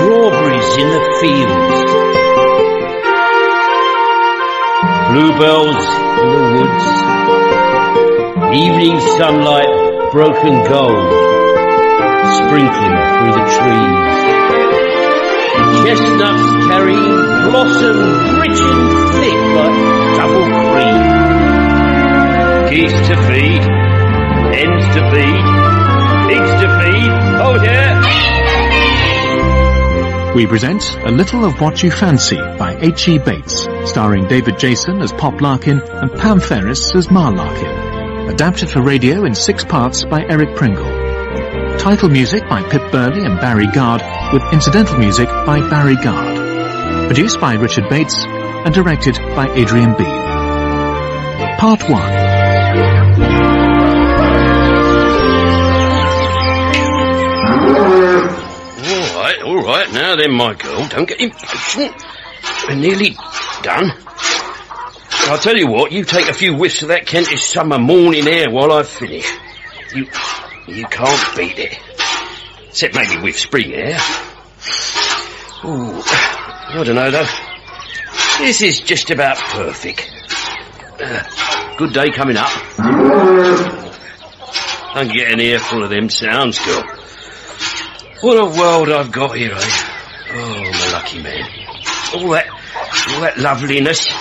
strawberries in the fields. Bluebells in the woods. Evening sunlight, broken gold, sprinkling through the trees. Chestnuts carrying blossom rich and thick like double cream. Geese to feed, hens to feed, pigs to feed. Oh yeah. We present A Little of What You Fancy by H.E. Bates, starring David Jason as Pop Larkin and Pam Ferris as Ma Larkin. Adapted for radio in six parts by Eric Pringle. Title music by Pip Burley and Barry Guard, with incidental music by Barry Guard. Produced by Richard Bates and directed by Adrian Bean. Part 1. All right, all right. Now then, my girl, don't get impatient. We're nearly done. I'll tell you what, you take a few whiffs of that Kentish summer morning air while I finish. You, you can't beat it. Except maybe with spring air. Ooh, I don't know though. This is just about perfect. Uh, good day coming up. I'm getting ear full of them sounds, girl. What a world I've got here, eh? Oh, my lucky man. All that, all that loveliness.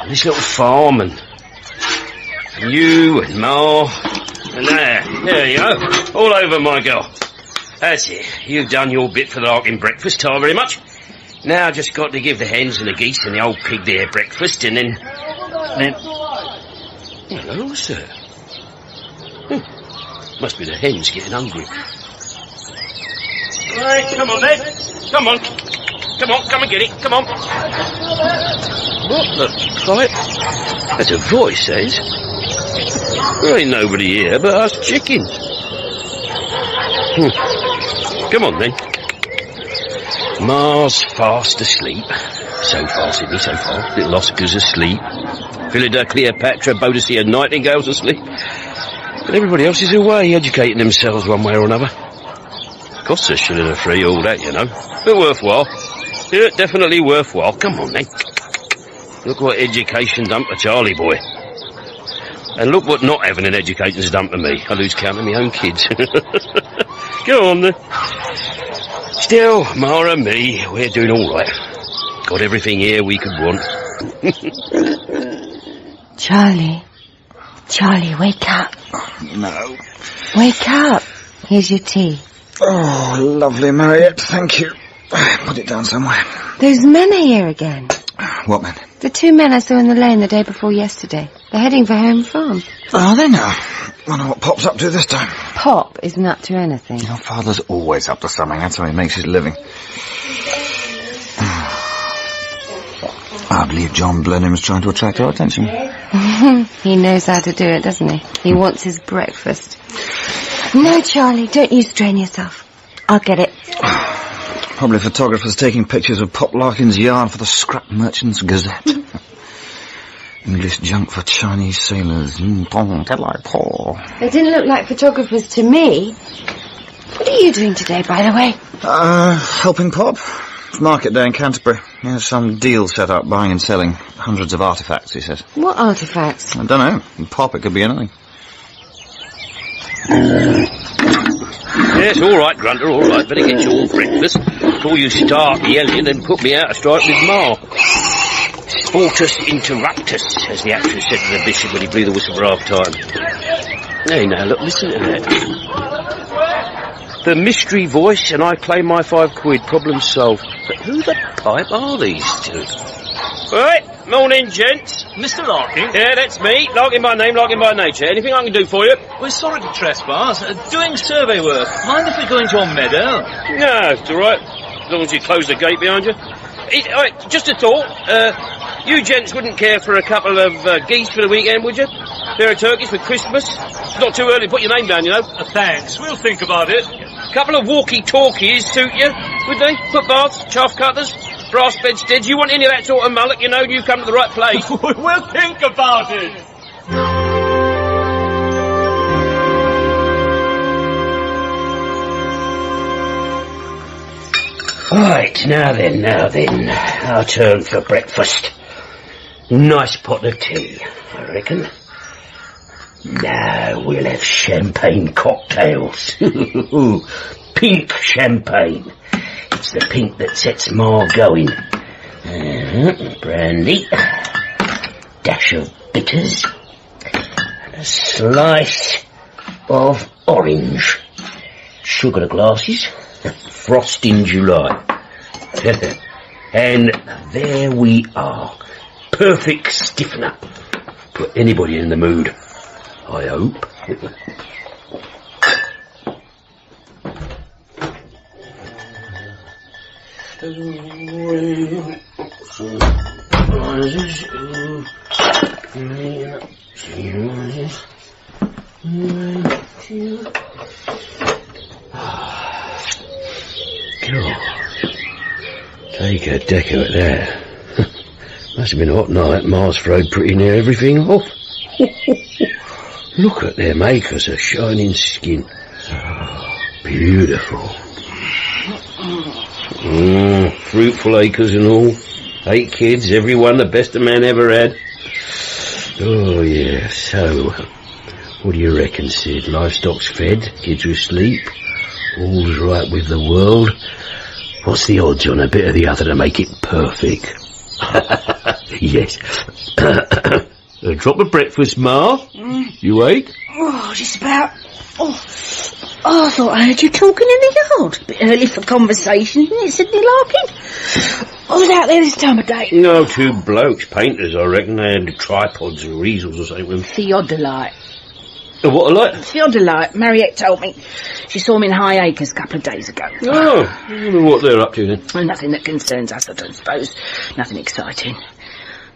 And this little farm and, you and Ma. And there, there you go. All over, my girl. That's it. You've done your bit for the Larkin breakfast, time very much. Now I've just got to give the hens and the geese and the old pig their breakfast and then, then... Hello, sir. Hmm. Must be the hens getting hungry. Come on then. Come on. Come on, come and get it. Come on. What the pipe? That's a voice, says. There ain't nobody here but us chickens. Hmm. Come on then. Ma's fast asleep. So far, Sidney, so far. Little Oscar's asleep. Philida, Cleopatra, Boadicea, Nightingale's asleep. But everybody else is away, educating themselves one way or another. Costs a shilling a free, all that, you know. But worthwhile. Yeah, definitely worthwhile. Come on, then. Look what education done to Charlie boy. And look what not having an education's done to me. I lose count of my own kids. Go on, then. Still, Mara and me, we're doing all right. Got everything here we could want. Charlie. Charlie, wake up. No. Wake up. Here's your tea. Oh, lovely, Mariette. Thank you. Put it down somewhere. Those men are here again. What men? The two men I saw in the lane the day before yesterday. They're heading for home farm. Are they now? Wonder what Pop's up to this time. Pop isn't up to anything. Your father's always up to something. That's how he makes his living. I believe John Blenheim's trying to attract our attention. he knows how to do it, doesn't he? He wants his breakfast. No, Charlie, don't you strain yourself. I'll get it. Probably photographers taking pictures of Pop Larkin's yarn for the Scrap Merchants Gazette. English junk for Chinese sailors. Mm. They didn't look like photographers to me. What are you doing today, by the way? Uh, helping Pop. It's market day in Canterbury. He has some deal set up, buying and selling hundreds of artifacts, he says. What artifacts? I don't know. In Pop, it could be anything. Yes, all right, Grunter, all right. Better get you all breakfast before you start yelling and put me out of strike with Ma. Sportus interruptus, as the actress said to the bishop when he blew the whistle for half time. Hey, now, look, listen to that. The mystery voice, and I claim my five quid. Problem solved. But who the pipe are these two? Right, morning, gents. Mr. Larkin? Yeah, that's me. Larkin by name, Larkin by nature. Anything I can do for you? We're sorry to trespass. Uh, doing survey work. Mind if we go into your meadow? No, it's all right. As long as you close the gate behind you. It, all right, just a thought. Uh, you gents wouldn't care for a couple of uh, geese for the weekend, would you? Pair of turkeys for Christmas? It's not too early to put your name down, you know. Uh, thanks. We'll think about it. A couple of walkie-talkies suit you, would they? Footbaths, chaff cutters, brass did You want any of that sort of mullock, you know, you've come to the right place. we'll think about it. Right, now then, now then. Our turn for breakfast. Nice pot of tea, I reckon. Now we'll have champagne cocktails. pink champagne. It's the pink that sets Ma going. Uh, brandy. Dash of bitters. And a slice of orange. Sugar glasses. Frost in July. and there we are. Perfect stiffener. Put anybody in the mood. I hope. Take a deck of it there. Must have been a hot night. Ma's throwed pretty near everything off. Look at them acres of shining skin. Beautiful. Mm, fruitful acres and all. Eight kids, every one the best a man ever had. Oh yeah, so, what do you reckon, Sid? Livestock's fed, kids are asleep, all's right with the world. What's the odds on a bit of the other to make it perfect? yes. a drop of breakfast, Ma? You awake? Oh, just about. Oh, I thought I heard you talking in the yard. Bit early for conversation, isn't it, Sidney Larkin? I was out there this time of day. No, two blokes, painters, I reckon. They had tripods or easels or something with them. Theodolite. Uh, What a light. Theodolite, Mariette told me. She saw him in High Acres a couple of days ago. Oh, I wonder what they're up to then. Well, nothing that concerns us, I don't suppose. Nothing exciting.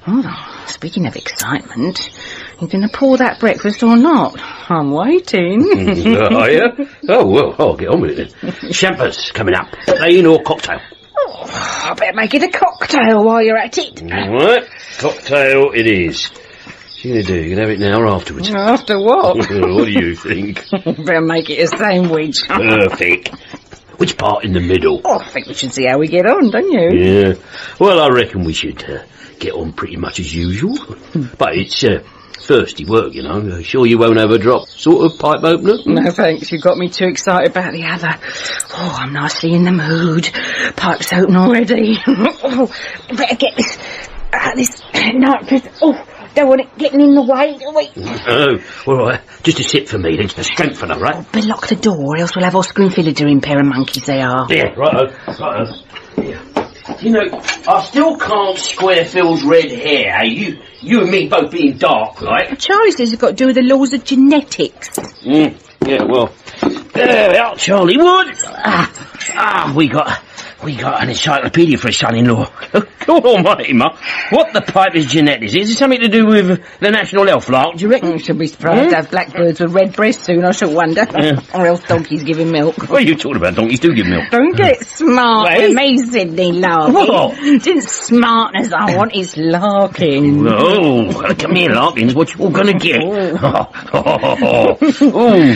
Oh, speaking of excitement, you going to pour that breakfast or not? I'm waiting. Are you? Oh, well, I'll get on with it then. Champers coming up. Plain or cocktail? oh, I better make it a cocktail while you're at it. Right, cocktail it is. What you going to do? You going to have it now or afterwards? After what? what do you think? better make it a sandwich. Perfect. Which part in the middle? Oh, I think we should see how we get on, don't you? Yeah. Well, I reckon we should uh, get on pretty much as usual. But it's uh, thirsty work, you know. Uh, Sure you won't have a drop. Sort of pipe opener? No thanks, You've got me too excited about the other. Oh, I'm nicely in the mood. Pipe's open already. oh, better get this, uh, this night, oh, don't want it getting in the way, do we? Oh, all right. Just a sip for me, then. A strength strengthener, right? But lock the door, or else we'll have Oscar and Phillida in pair of monkeys they are. Yeah, righto, righto. Yeah. You know, I still can't square Phil's red hair. eh? You, you and me both being dark, like. Charlie says it's got to do with the laws of genetics. Mm, yeah, well, there we are, Charlie would. Ah, ah, we got, we got an encyclopedia for a son-in-law. God almighty, ma. What the pipe is genetics? Is it something to do with the national health lark, do you reckon? I should be surprised hmm? to have blackbirds with red breasts soon, I should wonder. Yeah. or else donkeys giving milk. What are you talking about? Donkeys do give milk. Don't get hmm. smart Wait. with me, Sidney Larkin. What? Didn't smartness I want is Larkin. Oh, come here, Larkins. What you all gonna get? Oh, oh, oh, oh.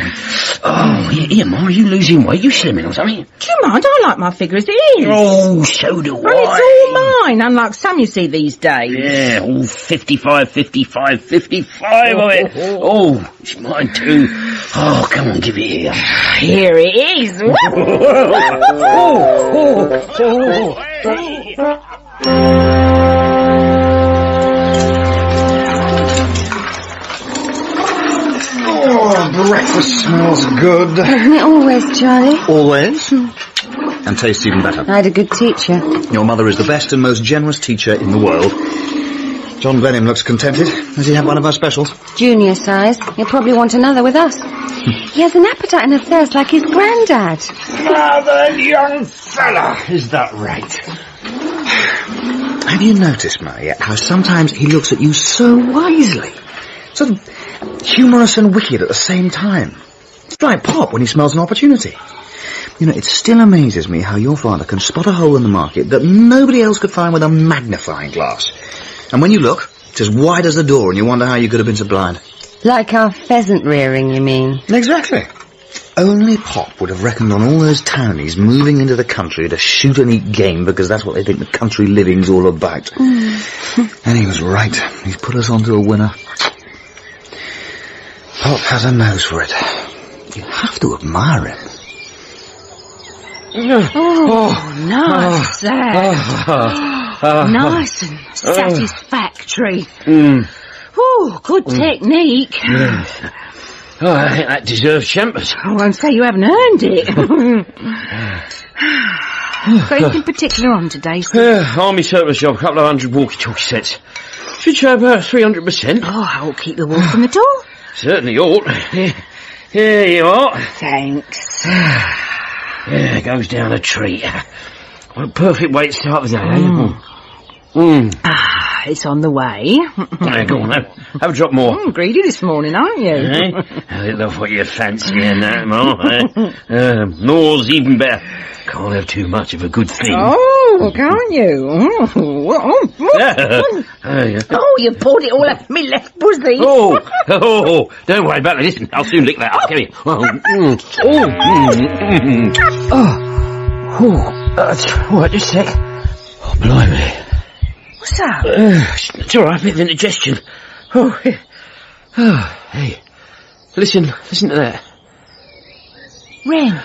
Oh, here, Ma, are you losing weight? You slimming or something? Do you mind? I like my figure as it is. Oh, so do Well, it's all mine, unlike some you see these days. Yeah, all 55, 55, 55 of it. Oh, oh it's mine too. Oh, come on, give it here. Here it is. Oh, oh Oh, breakfast smells good. Always, Charlie? Always. Hmm. And tastes even better. I had a good teacher. Your mother is the best and most generous teacher in the world. John Blenheim looks contented. Has he had one of our specials? Junior size. He'll probably want another with us. Hmm. he has an appetite and a thirst like his granddad. Rather young fella, is that right? Have you noticed, Maria, how sometimes he looks at you so wisely? Sort of humorous and wicked at the same time. It's like Pop when he smells an opportunity. You know, it still amazes me how your father can spot a hole in the market that nobody else could find with a magnifying glass. And when you look, it's as wide as the door and you wonder how you could have been so blind. Like our pheasant rearing, you mean? Exactly. Only Pop would have reckoned on all those townies moving into the country to shoot and eat game because that's what they think the country living's all about. Mm. and he was right. He's put us onto a winner. Pop has a nose for it. You have to admire him. Oh, nice that. nice and satisfactory. Oh, good technique. Oh, I think that deserves champers. I won't say you haven't earned it. Got anything particular on today, Sid? Uh, army surplus job, couple of hundred walkie-talkie sets. Should show about 300%. Oh, I'll keep the wolf from the door. Certainly ought. Here, you are. Thanks. Yeah, goes down a treat. What a perfect way to start the day, eh? Mm. Ah, it's on the way. Yeah, go on, have, have a drop more. Mm, greedy this morning, aren't you? Eh? I love what you fancy in that, Ma. Eh? Uh, more's even better. Can't have too much of a good thing. Oh, can't you? Oh, oh, oh. Oh. Oh, you poured it all up me left pussy. Oh, oh, don't worry about it. Listen, I'll soon lick that up. Come here. Oh, mm, oh, mm, mm. oh, oh, that's right. Just a sec. Oh, blimey. What's up? Uh, it's all right. A bit of indigestion. Oh, yeah. oh, hey. Listen, listen to that. Wren.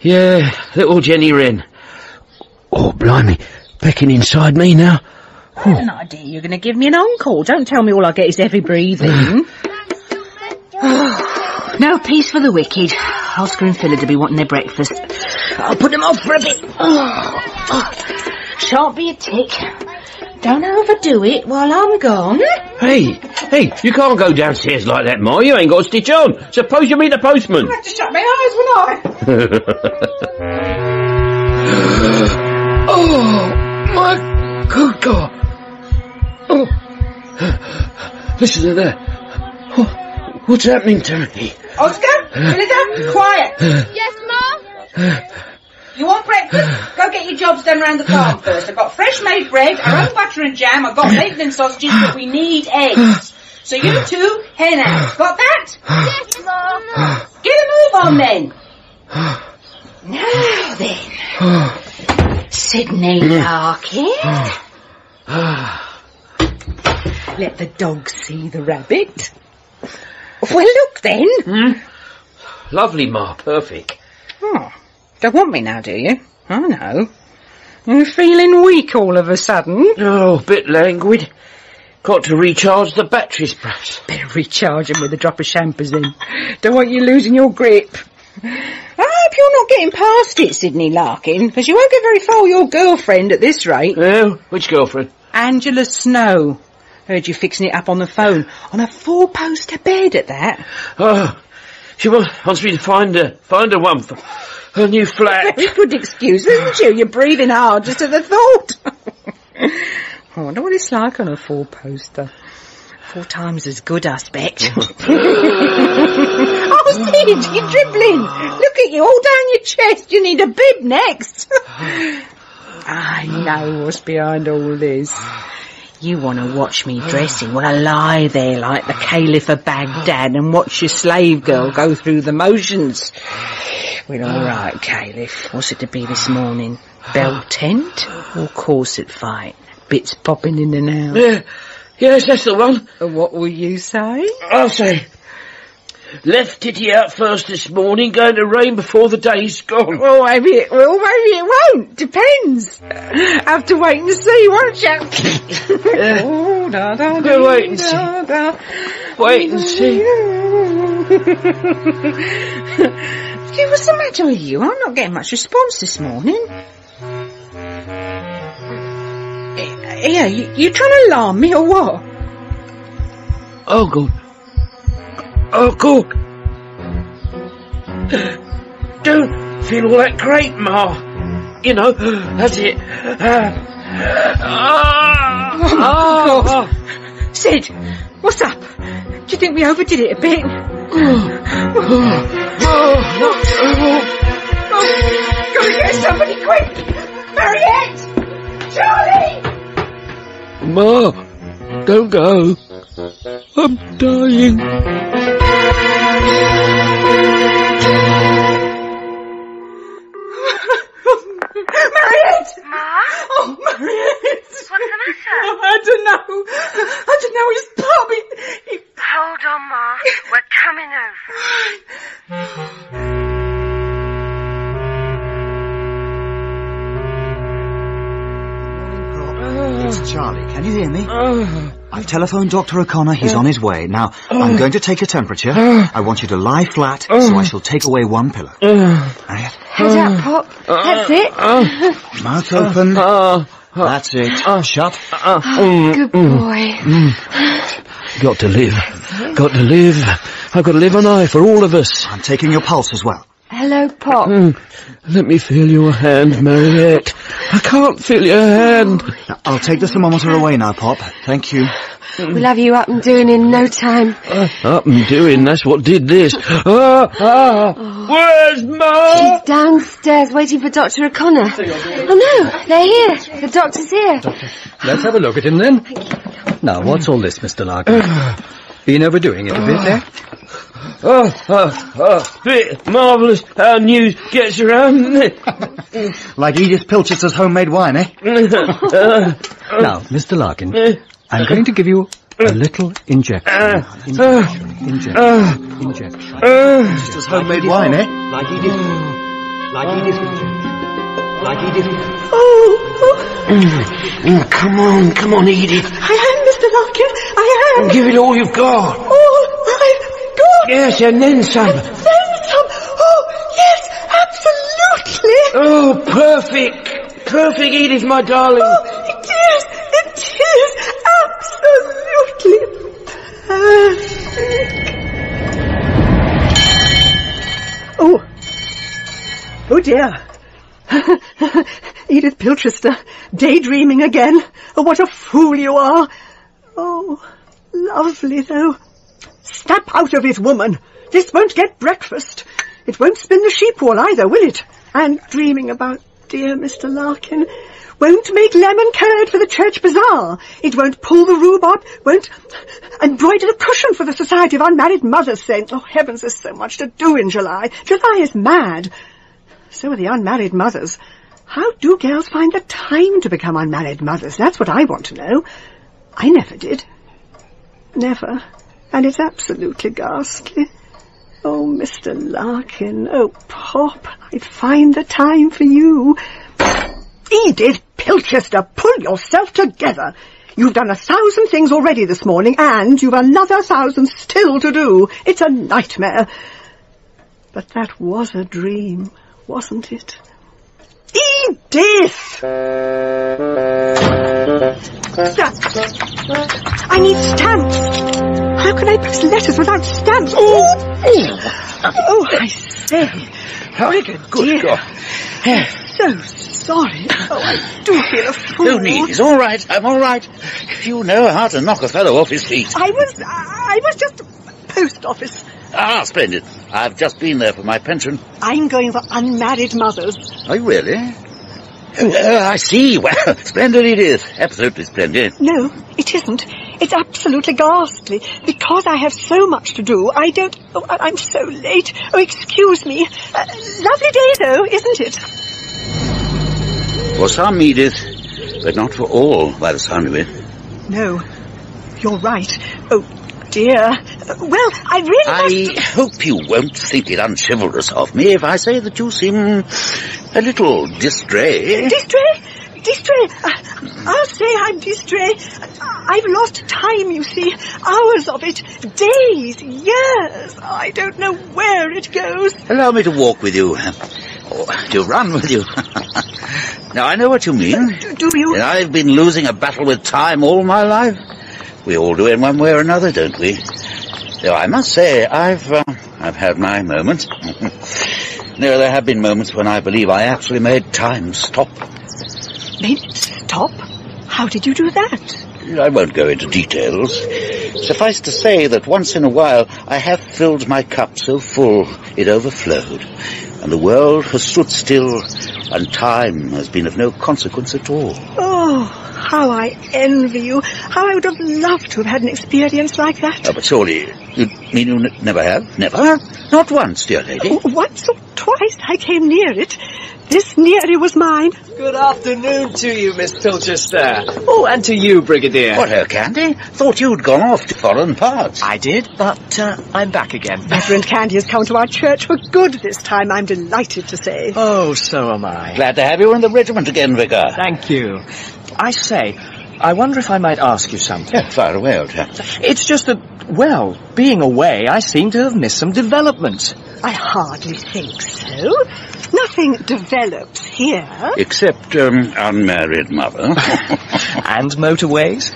Yeah, little Jenny Wren. Oh, blimey. Pecking inside me now. Had an idea you're going to give me an encore. Don't tell me all I get is heavy breathing. no peace for the wicked. Oscar and to be wanting their breakfast. I'll put them off for a bit. Oh, oh. Shan't be a tick. Don't overdo it while I'm gone. Hey, hey, you can't go downstairs like that, Ma. You ain't got a stitch on. Suppose you meet the postman. I have to shut my eyes, will I? oh, my good God. Oh, listen to that. Oh, what's happening to me? Oscar, Philida, quiet. Yes, Ma? You want breakfast? Go get your jobs done around the farm first. I've got fresh made bread, our own butter and jam, I've got bacon and sausages, but we need eggs. So you two, hen out. Got that? Yes, Ma. Get a move on then. Now then. Sidney Larkin. Ah. Let the dog see the rabbit. Well, look then. Hmm? Lovely, Ma. Perfect. Oh, don't want me now, do you? Oh, I know. You're feeling weak all of a sudden. Oh, a bit languid. Got to recharge the batteries, perhaps. Better recharge 'em with a drop of champers in. Don't want you losing your grip. I hope you're not getting past it, Sidney Larkin, because you won't get very far with your girlfriend at this rate. Oh, which girlfriend? Angela Snow. Heard you fixing it up on the phone. On a four-poster bed at that. Oh, she wa- wants me to find her, find her one for her new flat. Very good excuse, isn't you? You're breathing hard just at the thought. oh, I wonder what it's like on a four-poster. Four times as good, I expect. oh, Sid, you're dribbling. Look at you, all down your chest. You need a bib next. I know what's behind all this. You want to watch me dressing? Well, I lie there like the Caliph of Baghdad and watch your slave girl go through the motions. Well, all ah. right, Caliph. What's it to be this morning? Bell ah. tent or corset fight? Bits popping in and out. Yeah, yes, that's the one. And What will you say? I'll say. Left Titty out first this morning, going to rain before the day's gone. Well, maybe it will, maybe it won't. Depends. Have to wait and see, won't you? oh, da, da, We'll wait and see. da, da. Wait and see. Gee, what's the matter with you? I'm not getting much response this morning. Eh, Yeah, you, you trying to alarm me or what? Oh, good. Oh, good. Don't feel all that great, Ma. You know, that's it. Uh, ah, Oh, ah, Sid, what's up? Do you think we overdid it a bit? Gotta get somebody quick! Mariette! Charlie! Ma, don't go. I'm dying. Mariette! Ma? Oh, Mariette! What's the matter? Oh, I don't know. I don't know. He's popping. He... Hold on, Ma. We're coming over. It's Charlie. Can you hear me? Oh. I've telephoned Dr. O'Connor. He's on his way. Now, I'm going to take your temperature. I want you to lie flat, so I shall take away one pillow. Right. Head up, Pop. That's it. Mouth open. That's it. Shut. Good boy. Got to live. Got to live. I've got to live on I for all of us. I'm taking your pulse as well. Hello, Pop. Let me feel your hand, Mariette. I can't feel your hand. Now, I'll take the thermometer away now, Pop. Thank you. We'll have you up and doing in no time. Up and doing, that's what did this. Ah, ah. Where's Ma? She's downstairs waiting for Dr. O'Connor. Oh no, they're here. The doctor's here. Let's have a look at him then. Now, what's all this, Mr. Larkin? Been overdoing it a bit, eh? Oh, oh, oh. Bit marvellous how news gets around, isn't Like Edith Pilchester's homemade wine, eh? Now, Mr. Larkin, I'm going to give you a little injection. Injection, injection, injection. Pilchester's homemade wine, eh? Like Edith. Like Edith. Like Edith. Mm, come on, come on, Edith. I am, Mr. Larkin. I am. Give it all you've got. All I've got. Yes, and then some. And Then some. Oh, yes, absolutely. Oh, perfect. Perfect, Edith, my darling. Oh, it is. It is absolutely perfect. Oh. Oh dear. Edith Pilchester, daydreaming again. Oh, what a fool you are. Oh, lovely though. Snap out of it, woman. This won't get breakfast. It won't spin the sheep wool either, will it? And dreaming about dear Mr. Larkin. Won't make lemon curd for the church bazaar. It won't pull the rhubarb. Won't embroider the cushion for the Society of Unmarried Mothers saying, oh heavens, there's so much to do in July. July is mad. So are the unmarried mothers. How do girls find the time to become unmarried mothers? That's what I want to know. I never did. Never. And it's absolutely ghastly. Oh, Mr. Larkin. Oh, Pop, I'd find the time for you. Edith Pilchester, pull yourself together. You've done a thousand things already this morning, and you've another thousand still to do. It's a nightmare. But that was a dream, wasn't it? Edith! I need stamps. How can I post letters without stamps? Oh, oh I say. Brigadier. Good God. So sorry. Oh, I do feel a fool. No need. It's all right. I'm all right. You know how to knock a fellow off his feet. I was, I was just post office. Ah, splendid. I've just been there for my pension. I'm going for unmarried mothers. Are you really? Uh, I see. Well, splendid it is. Absolutely splendid. No, it isn't. It's absolutely ghastly. Because I have so much to do, I don't... Oh, I'm so late. Oh, excuse me. Uh, lovely day, though, isn't it? For some, Edith, but not for all, by the sound of it. No, you're right. Oh, dear. Well, I really must... I hope you won't think it unchivalrous of me if I say that you seem a little distrait. Distrait? Distrait? Uh, I'll say I'm distrait. I've lost time, you see. Hours of it. Days, years. I don't know where it goes. Allow me to walk with you. Or to run with you. now, I know what you mean. Do, do you? And I've been losing a battle with time all my life. We all do in one way or another, don't we? Though I must say, I've, uh, I've had my moments. no, there have been moments when I believe I actually made time stop. Made it stop? How did you do that? I won't go into details. Suffice to say that once in a while I have filled my cup so full it overflowed, and the world has stood still, and time has been of no consequence at all. Oh, how I envy you. How I would have loved to have had an experience like that. Oh, but surely you mean you n- never have? Never? Not once, dear lady. Oh, Once or twice I came near it. This nearly was mine. Good afternoon to you, Miss Pilchester. Oh, and to you, Brigadier. What, her candy? Thought you'd gone off to foreign parts. I did, but uh, I'm back again. Reverend Candy has come to our church for good this time, I'm delighted to say. Oh, so am I. Glad to have you in the regiment again, Vicar. Thank you. I say, I wonder if I might ask you something. Yeah, fire away, old chap. It's just that, well, being away, I seem to have missed some development. I hardly think so. Nothing develops here. Except, um, unmarried mother. and motorways?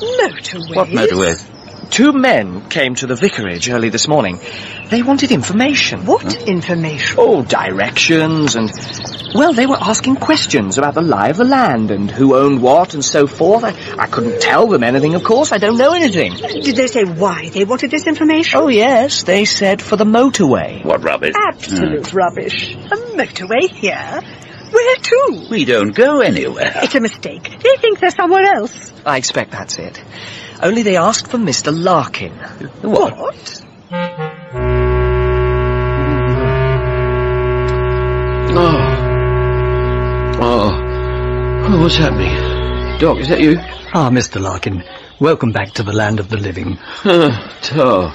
Motorways? What motorways? Two men came to the vicarage early this morning. They wanted information. What information? Oh, directions and... Well, they were asking questions about the lie of the land and who owned what and so forth. I, I couldn't tell them anything, of course. I don't know anything. Did they say why they wanted this information? Oh, yes. They said for the motorway. What rubbish. Absolute hmm. rubbish. A motorway here? Where to? We don't go anywhere. It's a mistake. They think they're somewhere else. I expect that's it. Only they asked for Mr. Larkin. What? What? Oh. Oh. Oh, what's happening? Doc, is that you? Ah, Mr. Larkin. Welcome back to the land of the living. oh.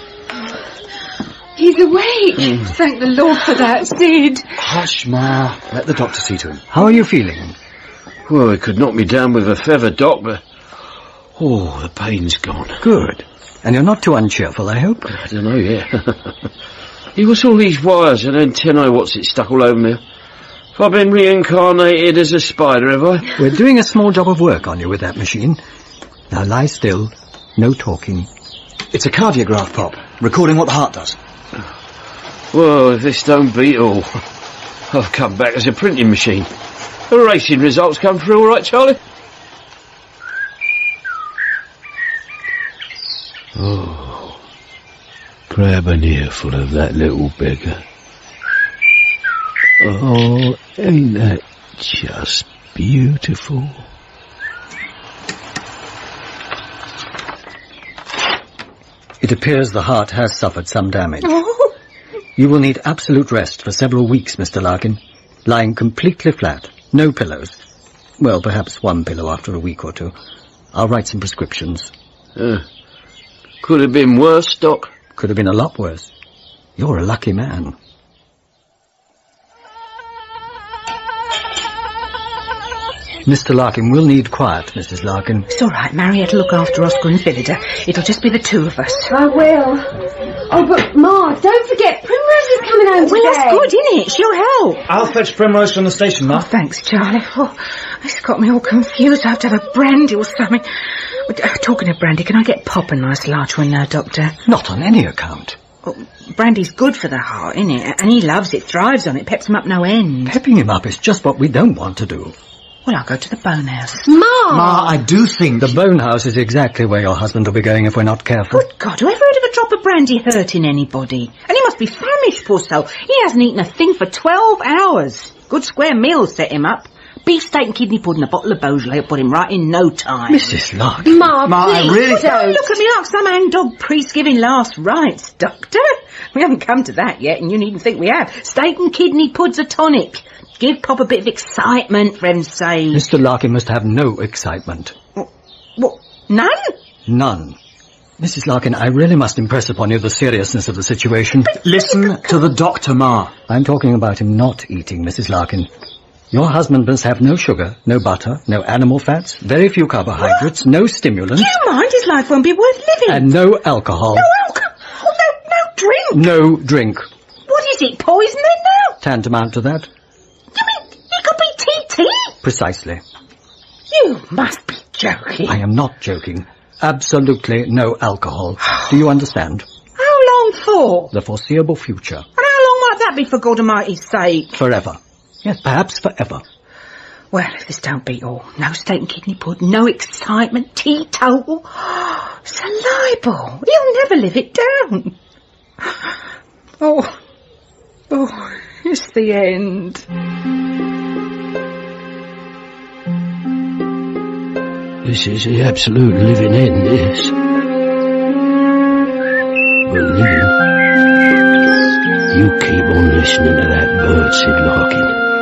He's awake. Thank the Lord for that, Sid. Hush, Ma. Let the doctor see to him. How are you feeling? Well, it could knock me down with a feather, Doc, but... Oh, the pain's gone. Good. And you're not too uncheerful, I hope? I don't know yet. hey, what's all these wires and antennae, oh what's it stuck all over me? Have I been reincarnated as a spider, have I? We're doing a small job of work on you with that machine. Now lie still. No talking. It's a cardiograph, Pop. Recording what the heart does. Well, if this don't beat all, I've come back as a printing machine. The racing results come through all right, Charlie? Oh, grab an earful of that little beggar. Oh, ain't that just beautiful? It appears the heart has suffered some damage. Oh, You will need absolute rest for several weeks, Mr. Larkin. Lying completely flat. No pillows. Well, perhaps one pillow after a week or two. I'll write some prescriptions. Uh, could have been worse, Doc. Could have been a lot worse. You're a lucky man. Mr. Larkin We'll need quiet, Mrs. Larkin. It's all right. Marietta look after Oscar and Phillida. It'll just be the two of us. I will. Oh, but Ma, don't forget, Primrose is coming home Well, today. that's good, isn't it? She'll help. I'll fetch Primrose from the station, Oh, Ma. thanks, Charlie. Oh, this got me all confused. I have to have a brandy or something. But, uh, talking of brandy, can I get Pop a nice large one now, Doctor? Not on any account. Oh, brandy's good for the heart, isn't it? And he loves it, thrives on it, peps him up no end. Pepping him up is just what we don't want to do. Well, I'll go to the bone house. Ma! Ma, I do think... The bone house is exactly where your husband will be going if we're not careful. Good God, who ever heard of a drop of brandy hurting anybody? And he must be famished, poor soul. He hasn't eaten a thing for twelve hours. Good square meal set him up. Beef steak and kidney pudding, a bottle of Beaujolais will put him right in no time. Mrs. Larkin. Ma, Ma, I please really- Don't don't. look at me like some hang-dog priest giving last rites, Doctor. We haven't come to that yet, and you needn't think we have. Steak and kidney pud's a tonic. Give Pop a bit of excitement, for heaven's sake. Mr. Larkin must have no excitement. What? None? None. Mrs. Larkin, I really must impress upon you the seriousness of the situation. Listen to the doctor, Ma. I'm talking about him not eating, Mrs. Larkin. Your husband must have no sugar, no butter, no animal fats, very few carbohydrates, no stimulants, Do you mind? His life won't be worth living. and no alcohol. no alcohol. Oh, no, no drink. No drink. What is it, poison then now? Tantamount to that? You mean it could be TT? Precisely. You must be joking. I am not joking. Absolutely no alcohol. Do you understand? How long for? The foreseeable future. And how long might that be for God Almighty's sake? Forever. Yes, perhaps forever. Well, if this don't beat all, no steak and kidney pudding, no excitement, teetotal. It's a libel. He'll never live it down. Oh, oh, it's the end. This is the absolute living end, this. But living. You keep on listening to that bird, Sid Larkin.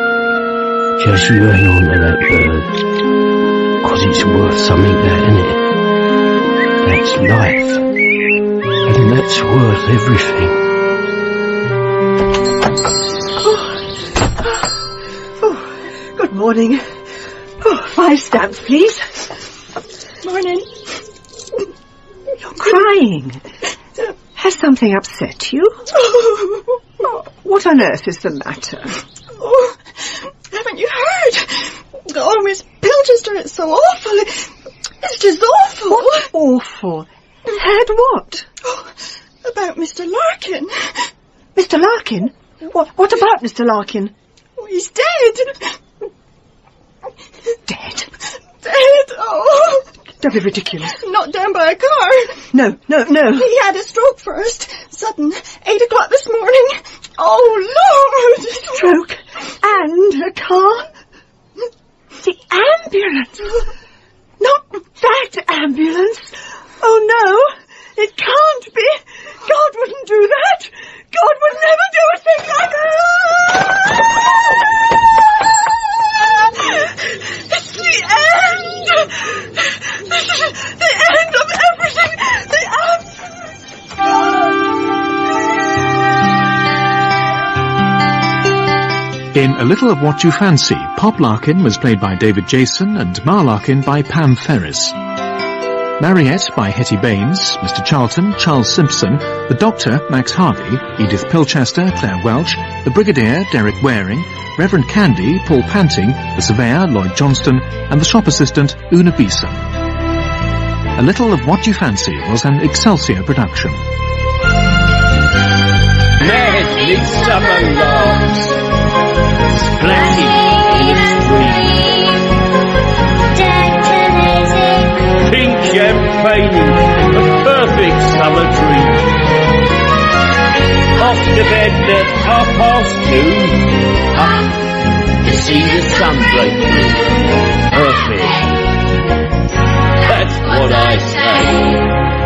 Just you hang on to that bird. Cause it's worth something, that, isn't it? That's life. And that's worth everything. Oh, oh, Good morning. Oh, five stamps, please. morning. You're crying. Has something upset you? What on earth is the matter? Oh, haven't you Oh, Miss Pilchester, it's so awful. It's just awful. What awful? Heard what? Oh, about Mr. Larkin. Mr. Larkin? What, what about Mr. Larkin? Oh, he's dead. Dead? Dead. Oh, Don't be ridiculous. knocked down by a car. No, no, no. He had a stroke first. Sudden. Eight o'clock this morning. Oh, Lord. Stroke and a car. The ambulance. Not that ambulance. Oh no, it can't be. God wouldn't do that. God would never do a thing like that. It's the end. This is the end of everything. The In A Little of What You Fancy, Pop Larkin was played by David Jason and Ma Larkin by Pam Ferris. Mariette by Hetty Baynes, Mr. Charlton, Charles Simpson, the Doctor, Max Harvey, Edith Pilchester, Claire Welch, the Brigadier, Derek Waring, Reverend Candy, Paul Panting, the Surveyor, Lloyd Johnston, and the Shop Assistant, Una Beeson. A Little of What You Fancy was an Excelsior production. Mad midsummer larks. Splendid in its dream. Pink champagne, a perfect summer dream. Off to bed at half past two. Up to see the sun break through. Perfect. That's what I say.